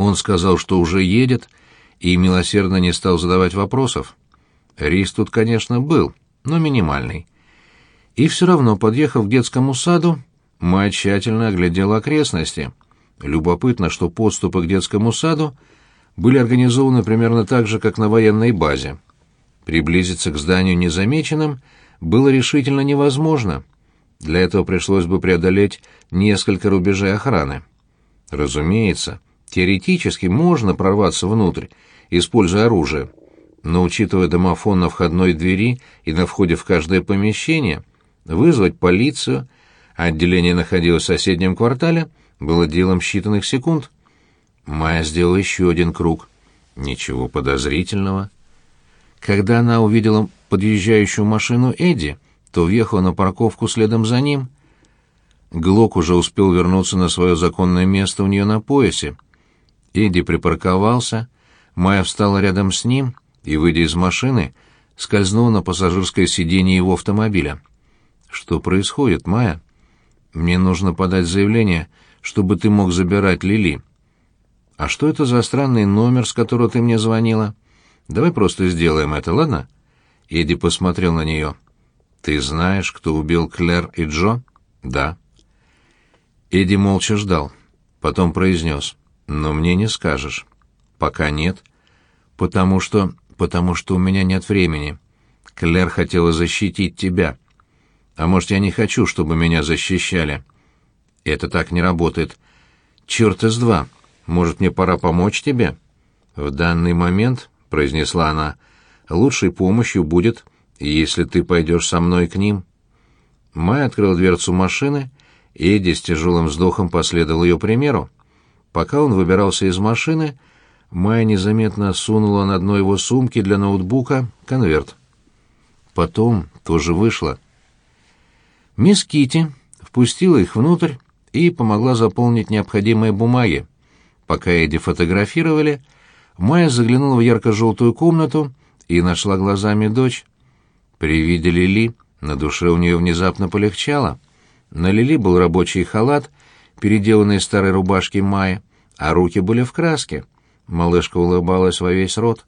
Он сказал, что уже едет, и милосердно не стал задавать вопросов. Риск тут, конечно, был, но минимальный. И все равно, подъехав к детскому саду, Майя тщательно оглядела окрестности. Любопытно, что подступы к детскому саду были организованы примерно так же, как на военной базе. Приблизиться к зданию незамеченным было решительно невозможно. Для этого пришлось бы преодолеть несколько рубежей охраны. Разумеется, теоретически можно прорваться внутрь, используя оружие, но учитывая домофон на входной двери и на входе в каждое помещение, вызвать полицию, а отделение находилось в соседнем квартале, было делом считанных секунд. Майя сделала еще один круг. Ничего подозрительного. Когда она увидела подъезжающую машину Эдди, то въехала на парковку следом за ним. Глок уже успел вернуться на свое законное место у нее на поясе. Эдди припарковался, Майя встала рядом с ним и, выйдя из машины, скользнула на пассажирское сиденье его автомобиля. «Что происходит, Майя?» «Мне нужно подать заявление, чтобы ты мог забирать Лили». «А что это за странный номер, с которого ты мне звонила?» «Давай просто сделаем это, ладно?» Эдди посмотрел на нее. «Ты знаешь, кто убил Клэр и Джо?» «Да». Эдди молча ждал. Потом произнес. «Но мне не скажешь». «Пока нет». «Потому что... потому что у меня нет времени. Клэр хотела защитить тебя. А может, я не хочу, чтобы меня защищали?» «Это так не работает. Черт из два. Может, мне пора помочь тебе?» «В данный момент», — произнесла она, — «лучшей помощью будет, если ты пойдешь со мной к ним». Май открыл дверцу машины, Эдди с тяжелым вздохом последовал ее примеру. Пока он выбирался из машины, Майя незаметно сунула на дно его сумки для ноутбука конверт. Потом тоже вышла. Мисс Кити впустила их внутрь и помогла заполнить необходимые бумаги. Пока Эдди фотографировали, Майя заглянула в ярко-желтую комнату и нашла глазами дочь. При виде Лили на душе у нее внезапно полегчало. На Лили был рабочий халат, переделанный из старой рубашки Майи, а руки были в краске. Малышка улыбалась во весь рот.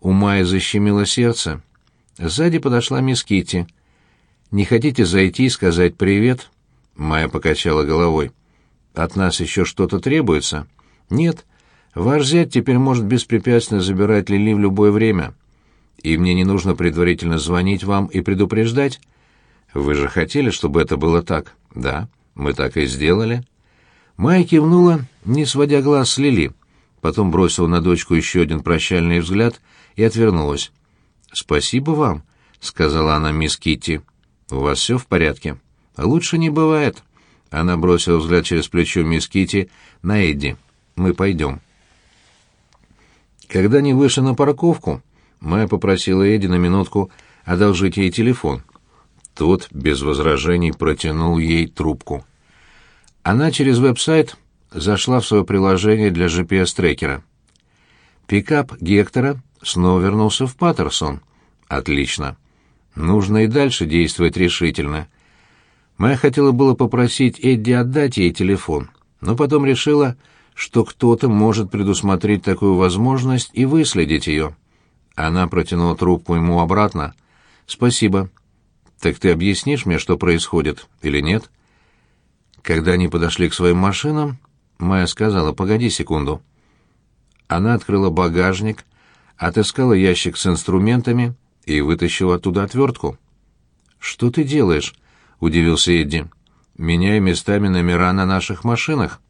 У Майи защемило сердце. Сзади подошла мисс Китти. «Не хотите зайти и сказать привет?» Майя покачала головой. «От нас еще что-то требуется?» «Нет. Ваш зять теперь может беспрепятственно забирать Лили в любое время. И мне не нужно предварительно звонить вам и предупреждать. Вы же хотели, чтобы это было так?» «Да, мы так и сделали». Майя кивнула, не сводя глаз с Лили потом бросила на дочку еще один прощальный взгляд и отвернулась. «Спасибо вам», — сказала она мисс Китти. «У вас все в порядке?» «Лучше не бывает». Она бросила взгляд через плечо мисс Китти на Эдди. «Мы пойдем». Когда они вышли на парковку, Майя попросила Эдди на минутку одолжить ей телефон. Тот без возражений протянул ей трубку. Она через веб-сайт зашла в свое приложение для GPS-трекера. Пикап Гектора снова вернулся в Паттерсон. Отлично. Нужно и дальше действовать решительно. Моя хотела было попросить Эдди отдать ей телефон, но потом решила, что кто-то может предусмотреть такую возможность и выследить ее. Она протянула трубку ему обратно. «Спасибо. Так ты объяснишь мне, что происходит, или нет?» Когда они подошли к своим машинам, Майя сказала, «Погоди секунду». Она открыла багажник, отыскала ящик с инструментами и вытащила оттуда отвертку. «Что ты делаешь?» — удивился Эдди. «Меняю местами номера на наших машинах».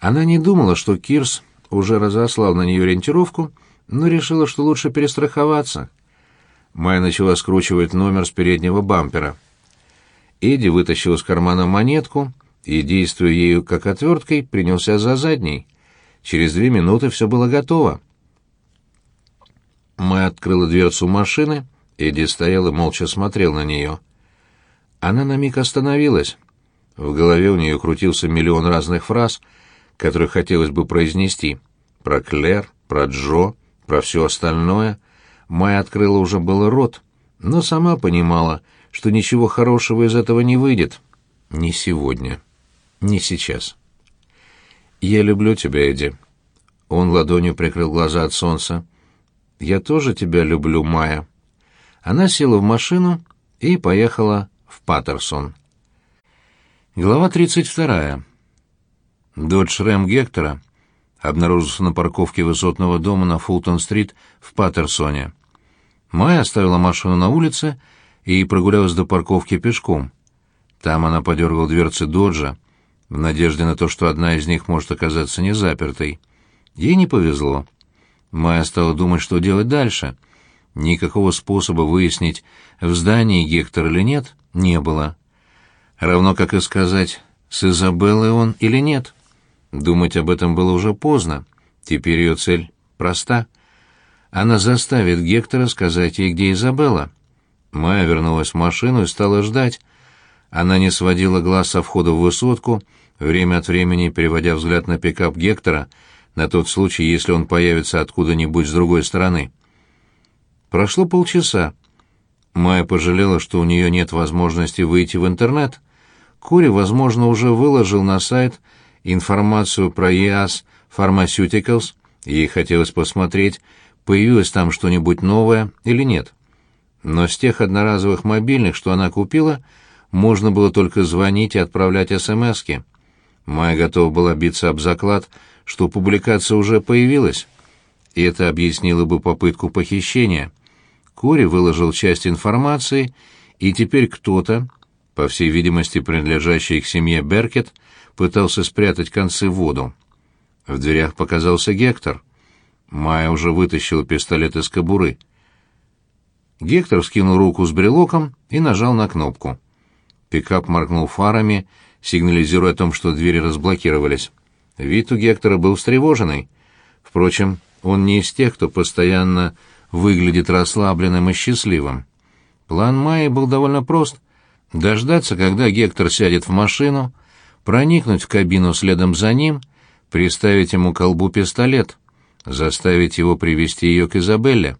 Она не думала, что Кирс уже разослал на нее ориентировку, но решила, что лучше перестраховаться. Майя начала скручивать номер с переднего бампера. Эдди вытащил из кармана монетку и, действуя ею как отверткой, принялся за задней. Через две минуты все было готово. Мы открыла дверцу машины, Эдди стоял и молча смотрел на нее. Она на миг остановилась. В голове у нее крутился миллион разных фраз, которые хотелось бы произнести. Про Клэр, про Джо, про все остальное. Майя открыла уже было рот, но сама понимала, что ничего хорошего из этого не выйдет. Не сегодня. Не сейчас. «Я люблю тебя, Эдди». Он ладонью прикрыл глаза от солнца. «Я тоже тебя люблю, Майя». Она села в машину и поехала в Паттерсон. Глава 32. Додж Рэм Гектора обнаружился на парковке высотного дома на Фултон-стрит в Паттерсоне. Майя оставила машину на улице и прогулялась до парковки пешком. Там она подергала дверцы Доджа, в надежде на то, что одна из них может оказаться не запертой. Ей не повезло. Майя стала думать, что делать дальше. Никакого способа выяснить, в здании Гектор или нет, не было. Равно как и сказать, с Изабеллой он или нет. Думать об этом было уже поздно. Теперь ее цель проста. Она заставит Гектора сказать ей, где Изабелла. Майя вернулась в машину и стала ждать. Она не сводила глаз со входа в высотку, время от времени переводя взгляд на пикап Гектора, на тот случай, если он появится откуда-нибудь с другой стороны. Прошло полчаса. Майя пожалела, что у нее нет возможности выйти в интернет. Кори, возможно, уже выложил на сайт информацию про EAS Pharmaceuticals, ей хотелось посмотреть, появилось там что-нибудь новое или нет. Но с тех одноразовых мобильных, что она купила, можно было только звонить и отправлять СМСки. Майя готова была биться об заклад, что публикация уже появилась. И это объяснило бы попытку похищения. Кори выложил часть информации, и теперь кто-то, по всей видимости принадлежащий к семье Беркет, пытался спрятать концы в воду. В дверях показался Гектор. Майя уже вытащила пистолет из кобуры. Гектор скинул руку с брелоком и нажал на кнопку. Пикап моргнул фарами, сигнализируя о том, что двери разблокировались. Вид у Гектора был встревоженный. Впрочем, он не из тех, кто постоянно выглядит расслабленным и счастливым. План Майи был довольно прост — дождаться, когда Гектор сядет в машину, проникнуть в кабину следом за ним, приставить ему колбу пистолет, заставить его привести ее к Изабелле.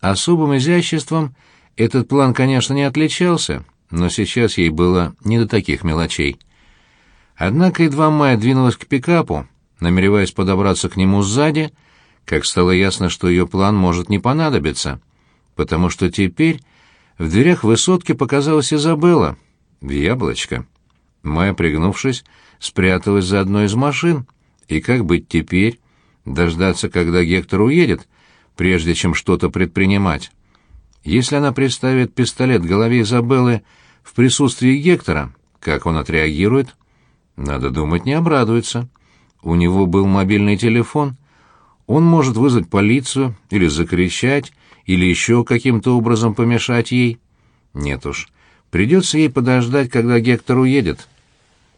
Особым изяществом этот план, конечно, не отличался, но сейчас ей было не до таких мелочей. Однако едва Майя двинулась к пикапу, намереваясь подобраться к нему сзади, как стало ясно, что ее план может не понадобиться, потому что теперь в дверях высотки показалась Изабелла, яблочко. Майя, пригнувшись, спряталась за одной из машин. И как быть теперь? Дождаться, когда Гектор уедет, прежде чем что-то предпринимать. Если она приставит пистолет к голове Изабеллы в присутствии Гектора, как он отреагирует? Надо думать, не обрадуется. У него был мобильный телефон. Он может вызвать полицию или закричать, или еще каким-то образом помешать ей? Нет уж, придется ей подождать, когда Гектор уедет.